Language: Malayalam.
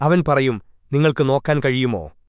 അവൻ പറയും നിങ്ങൾക്ക് നോക്കാൻ കഴിയുമോ?